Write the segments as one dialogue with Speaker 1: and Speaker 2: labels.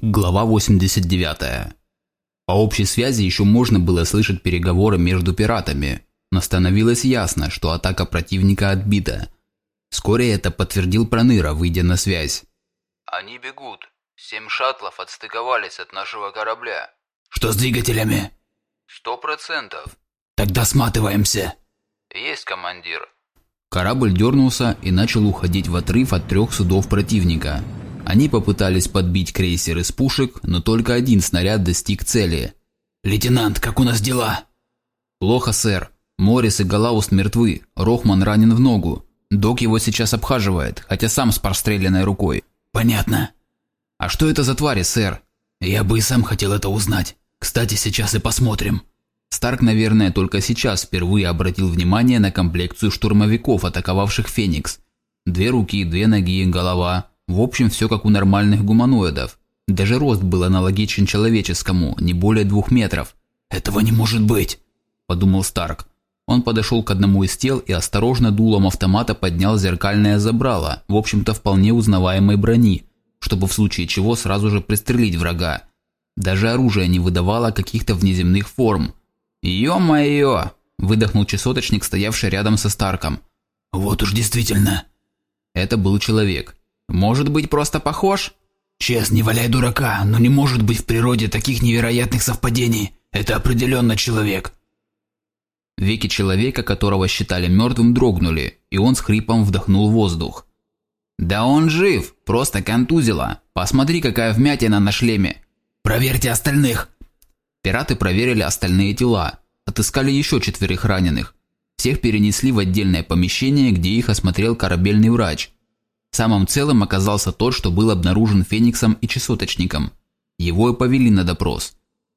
Speaker 1: Глава 89. По общей связи еще можно было слышать переговоры между пиратами, но становилось ясно, что атака противника отбита. Вскоре это подтвердил Проныра, выйдя на связь.
Speaker 2: «Они бегут. Семь шаттлов отстыковались от нашего корабля».
Speaker 3: «Что с двигателями?»
Speaker 2: «Сто процентов».
Speaker 3: «Тогда сматываемся».
Speaker 2: «Есть, командир».
Speaker 1: Корабль дернулся и начал уходить в отрыв от трех судов противника – они попытались подбить крейсер из пушек, но только один снаряд достиг цели.
Speaker 3: «Лейтенант, как у нас дела?»
Speaker 1: «Плохо, сэр. Моррис и Галауст мертвы. Рохман ранен в ногу. Док его сейчас обхаживает, хотя сам с простреленной рукой».
Speaker 3: «Понятно».
Speaker 1: «А что это за твари, сэр?»
Speaker 3: «Я бы и сам хотел это узнать. Кстати, сейчас и посмотрим».
Speaker 1: Старк, наверное, только сейчас впервые обратил внимание на комплекцию штурмовиков, атаковавших «Феникс». Две руки, две ноги, голова. В общем, все как у нормальных гуманоидов. Даже рост был аналогичен человеческому, не более двух метров.
Speaker 3: «Этого не может быть!» – подумал Старк.
Speaker 1: Он подошел к одному из тел и осторожно дулом автомата поднял зеркальное забрало, в общем-то вполне узнаваемой брони, чтобы в случае чего сразу же пристрелить врага. Даже оружие не выдавало каких-то внеземных форм. «Ё-моё!» – выдохнул часоточник, стоявший рядом со Старком.
Speaker 3: «Вот уж действительно!»
Speaker 1: Это был человек. Может быть, просто похож?
Speaker 3: Чес, не валяй дурака, но не может быть в природе таких невероятных совпадений. Это определенно человек.
Speaker 1: Веки человека, которого считали мертвым, дрогнули, и он с хрипом вдохнул воздух. «Да он жив! Просто контузило! Посмотри, какая вмятина на шлеме!»
Speaker 3: «Проверьте остальных!»
Speaker 1: Пираты проверили остальные тела, отыскали еще четверых раненых. Всех перенесли в отдельное помещение, где их осмотрел корабельный врач – Самым целым оказался тот, что был обнаружен Фениксом и Чесоточником. Его и повели на допрос.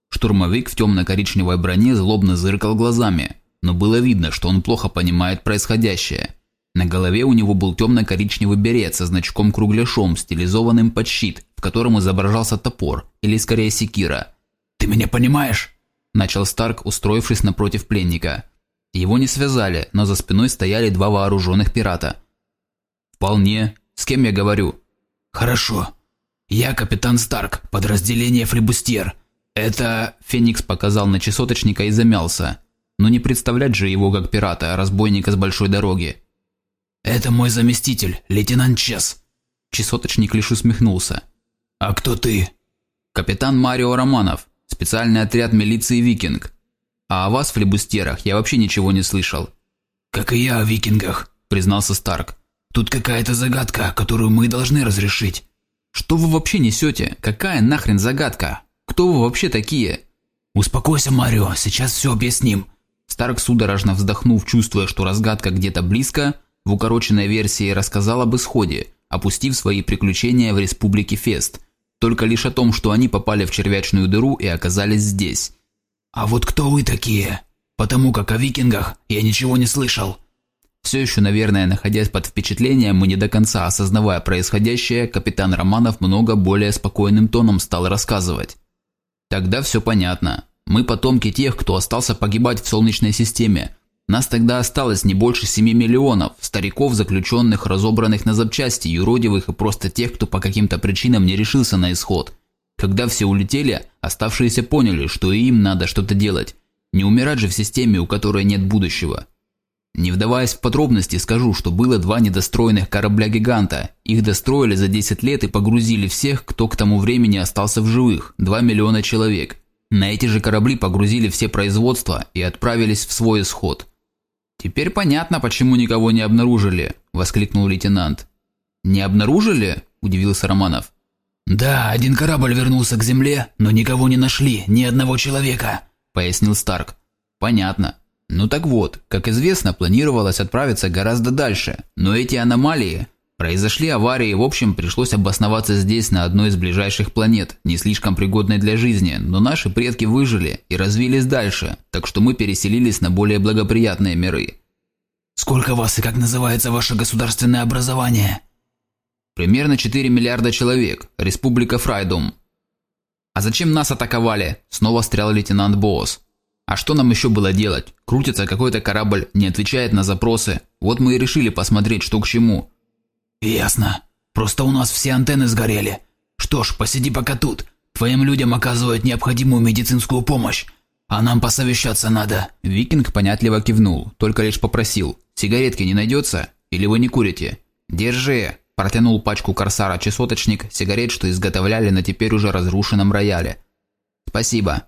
Speaker 1: Штурмовик в темно-коричневой броне злобно зыркал глазами, но было видно, что он плохо понимает происходящее. На голове у него был темно-коричневый берет со значком-кругляшом, стилизованным под щит, в котором изображался топор, или скорее секира.
Speaker 3: «Ты меня понимаешь?»
Speaker 1: – начал Старк, устроившись напротив пленника. Его не связали, но за спиной стояли два вооруженных пирата. «Вполне», с кем я говорю?»
Speaker 3: «Хорошо. Я капитан Старк, подразделение Флебустьер. Это...»
Speaker 1: Феникс показал на часоточника и замялся. Но не представлять же его как пирата, а разбойника с большой дороги.
Speaker 3: «Это мой заместитель, лейтенант Чес».
Speaker 1: Часоточник лишь усмехнулся.
Speaker 3: «А кто ты?»
Speaker 1: «Капитан Марио Романов, специальный отряд милиции «Викинг». А о вас, флебустерах, я вообще ничего не слышал».
Speaker 3: «Как и я о викингах», – признался Старк. Тут какая-то загадка, которую мы должны разрешить».
Speaker 1: «Что вы вообще несете? Какая нахрен загадка? Кто вы вообще такие?»
Speaker 3: «Успокойся, Марио, сейчас все объясним».
Speaker 1: Старк, судорожно вздохнув, чувствуя, что разгадка где-то близко, в укороченной версии рассказал об исходе, опустив свои приключения в республике Фест, только лишь о том, что они попали в червячную дыру и оказались здесь.
Speaker 3: «А вот кто вы такие? Потому как о викингах я ничего не слышал».
Speaker 1: Все еще, наверное, находясь под впечатлением и не до конца осознавая происходящее, капитан Романов много более спокойным тоном стал рассказывать. Тогда все понятно. Мы потомки тех, кто остался погибать в Солнечной системе. Нас тогда осталось не больше 7 миллионов, стариков, заключенных, разобранных на запчасти, юродивых и просто тех, кто по каким-то причинам не решился на исход. Когда все улетели, оставшиеся поняли, что и им надо что-то делать. Не умирать же в системе, у которой нет будущего. Не вдаваясь в подробности, скажу, что было два недостроенных корабля-гиганта. Их достроили за 10 лет и погрузили всех, кто к тому времени остался в живых – 2 миллиона человек. На эти же корабли погрузили все производства и отправились в свой исход. «Теперь понятно, почему никого не обнаружили», – воскликнул лейтенант. «Не обнаружили?» – удивился Романов.
Speaker 3: «Да, один корабль вернулся к земле, но никого не нашли, ни одного человека», – пояснил Старк.
Speaker 1: «Понятно. Ну так вот, как известно, планировалось отправиться гораздо дальше, но эти аномалии... Произошли аварии, в общем, пришлось обосноваться здесь, на одной из ближайших планет, не слишком пригодной для жизни, но наши предки выжили и развились дальше, так что мы переселились на более благоприятные миры.
Speaker 3: «Сколько вас и как называется ваше государственное образование?»
Speaker 1: «Примерно 4 миллиарда человек. Республика Фрайдум». «А зачем нас атаковали?» – снова встрял лейтенант Боос. А что нам еще было делать? Крутится какой-то корабль, не отвечает на запросы. Вот мы и решили посмотреть, что к чему.
Speaker 3: Ясно. Просто у нас все антенны сгорели. Что ж, посиди пока тут. Твоим людям оказывают необходимую медицинскую помощь. А нам посовещаться надо».
Speaker 1: Викинг понятливо кивнул, только лишь попросил. «Сигаретки не найдется? Или вы не курите?» «Держи!» – протянул пачку корсара чесоточник, сигарет, что изготовляли на теперь уже разрушенном рояле. «Спасибо!»